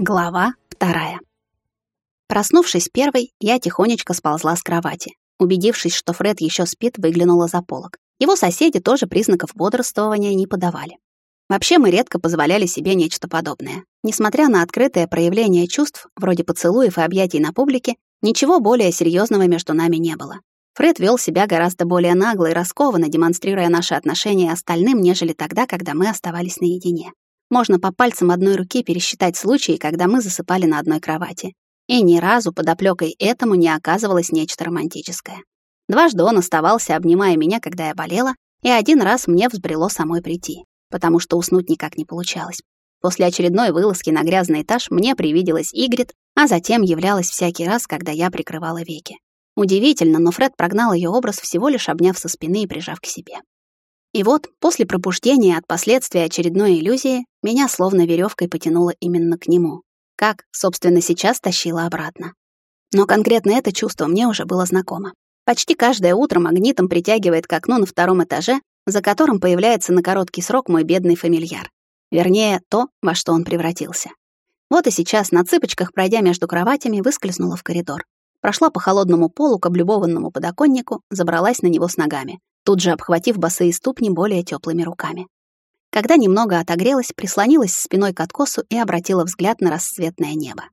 Глава вторая. Проснувшись первой, я тихонечко сползла с кровати. Убедившись, что Фред еще спит, выглянула за полок. Его соседи тоже признаков бодрствования не подавали. Вообще мы редко позволяли себе нечто подобное. Несмотря на открытое проявление чувств, вроде поцелуев и объятий на публике, ничего более серьезного между нами не было. Фред вел себя гораздо более нагло и раскованно, демонстрируя наши отношения остальным, нежели тогда, когда мы оставались наедине. Можно по пальцам одной руки пересчитать случаи, когда мы засыпали на одной кровати. И ни разу под оплекой этому не оказывалось нечто романтическое. Дважды он оставался, обнимая меня, когда я болела, и один раз мне взбрело самой прийти, потому что уснуть никак не получалось. После очередной вылазки на грязный этаж мне привиделась Игрит, а затем являлась всякий раз, когда я прикрывала веки. Удивительно, но Фред прогнал ее образ всего лишь обняв со спины и прижав к себе. И вот, после пробуждения от последствий очередной иллюзии, меня словно веревкой потянуло именно к нему. Как, собственно, сейчас тащило обратно. Но конкретно это чувство мне уже было знакомо. Почти каждое утро магнитом притягивает к окну на втором этаже, за которым появляется на короткий срок мой бедный фамильяр. Вернее, то, во что он превратился. Вот и сейчас, на цыпочках, пройдя между кроватями, выскользнула в коридор. Прошла по холодному полу к облюбованному подоконнику, забралась на него с ногами тут же обхватив босые ступни более теплыми руками. Когда немного отогрелась, прислонилась спиной к откосу и обратила взгляд на рассветное небо.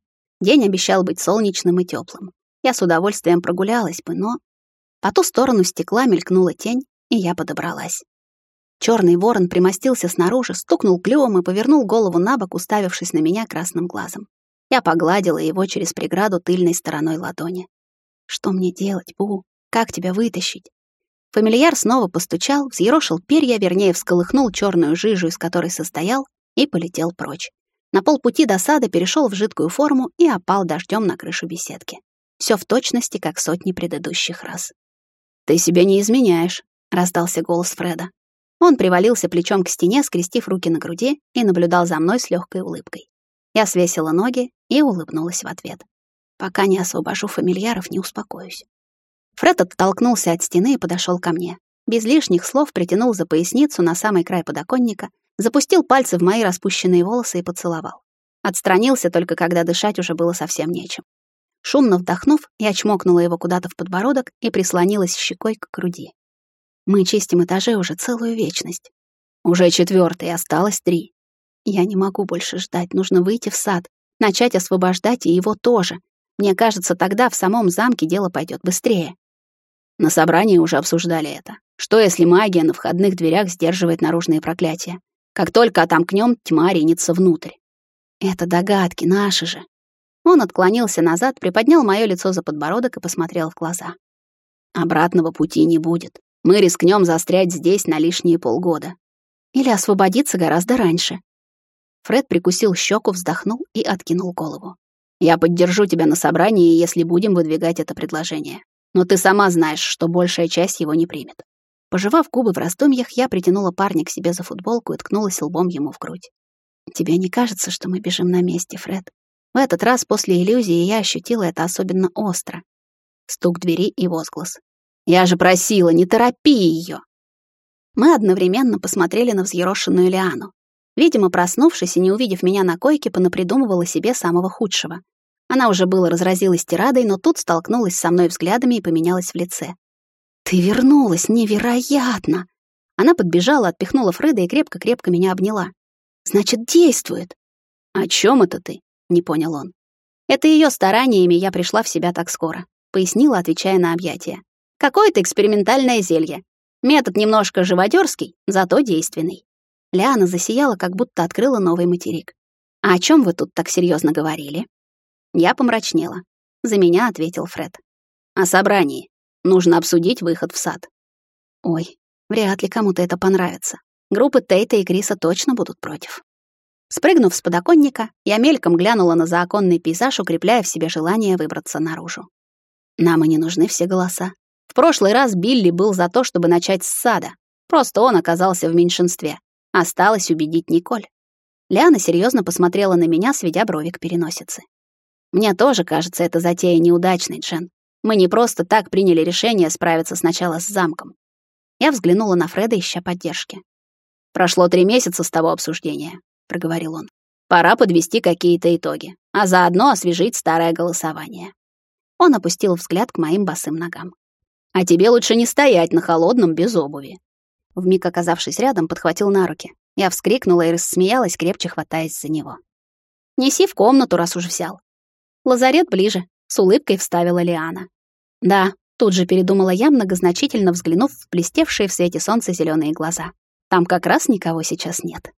День обещал быть солнечным и теплым. Я с удовольствием прогулялась бы, но... По ту сторону стекла мелькнула тень, и я подобралась. Черный ворон примостился снаружи, стукнул клювом и повернул голову на бок, уставившись на меня красным глазом. Я погладила его через преграду тыльной стороной ладони. «Что мне делать, Бу? Как тебя вытащить?» Фамильяр снова постучал, взъерошил перья, вернее, всколыхнул черную жижу, из которой состоял, и полетел прочь. На полпути до сада перешел в жидкую форму и опал дождем на крышу беседки. Все в точности, как сотни предыдущих раз. «Ты себя не изменяешь», — раздался голос Фреда. Он привалился плечом к стене, скрестив руки на груди, и наблюдал за мной с легкой улыбкой. Я свесила ноги и улыбнулась в ответ. Пока не освобожу фамильяров, не успокоюсь. Фред оттолкнулся от стены и подошел ко мне. Без лишних слов притянул за поясницу на самый край подоконника, запустил пальцы в мои распущенные волосы и поцеловал. Отстранился только когда дышать уже было совсем нечем. Шумно вдохнув, я чмокнула его куда-то в подбородок и прислонилась щекой к груди. Мы чистим этажи уже целую вечность. Уже четвертый, осталось три. Я не могу больше ждать, нужно выйти в сад, начать освобождать и его тоже. Мне кажется, тогда в самом замке дело пойдет быстрее. На собрании уже обсуждали это. Что если магия на входных дверях сдерживает наружные проклятия? Как только отомкнем, тьма ринется внутрь. Это догадки наши же. Он отклонился назад, приподнял мое лицо за подбородок и посмотрел в глаза. Обратного пути не будет. Мы рискнем застрять здесь на лишние полгода. Или освободиться гораздо раньше. Фред прикусил щеку, вздохнул и откинул голову. Я поддержу тебя на собрании, если будем выдвигать это предложение но ты сама знаешь, что большая часть его не примет. Пожевав губы в раздумьях, я притянула парня к себе за футболку и ткнулась лбом ему в грудь. «Тебе не кажется, что мы бежим на месте, Фред?» В этот раз после иллюзии я ощутила это особенно остро. Стук двери и возглас. «Я же просила, не торопи ее!» Мы одновременно посмотрели на взъерошенную Лиану. Видимо, проснувшись и не увидев меня на койке, понапридумывала себе самого худшего. Она уже было разразилась тирадой, но тут столкнулась со мной взглядами и поменялась в лице. «Ты вернулась! Невероятно!» Она подбежала, отпихнула Фреда и крепко-крепко меня обняла. «Значит, действует!» «О чем это ты?» — не понял он. «Это ее стараниями я пришла в себя так скоро», — пояснила, отвечая на объятия. «Какое-то экспериментальное зелье. Метод немножко живодерский, зато действенный». Лиана засияла, как будто открыла новый материк. «А о чем вы тут так серьезно говорили?» Я помрачнела. За меня ответил Фред. «О собрании. Нужно обсудить выход в сад». Ой, вряд ли кому-то это понравится. Группы Тейта и Криса точно будут против. Спрыгнув с подоконника, я мельком глянула на заоконный пейзаж, укрепляя в себе желание выбраться наружу. Нам и не нужны все голоса. В прошлый раз Билли был за то, чтобы начать с сада. Просто он оказался в меньшинстве. Осталось убедить Николь. Лиана серьезно посмотрела на меня, сведя брови к переносице. Мне тоже кажется эта затея неудачной, Джен. Мы не просто так приняли решение справиться сначала с замком. Я взглянула на Фреда, ища поддержки. «Прошло три месяца с того обсуждения», — проговорил он. Пора подвести какие-то итоги, а заодно освежить старое голосование. Он опустил взгляд к моим босым ногам. А тебе лучше не стоять на холодном без обуви. Вмиг оказавшись рядом, подхватил на руки. Я вскрикнула и рассмеялась, крепче хватаясь за него. Неси в комнату, раз уж взял. Лазарет ближе, с улыбкой вставила Лиана. Да, тут же передумала я, многозначительно взглянув в блестевшие в свете солнца зеленые глаза. Там как раз никого сейчас нет.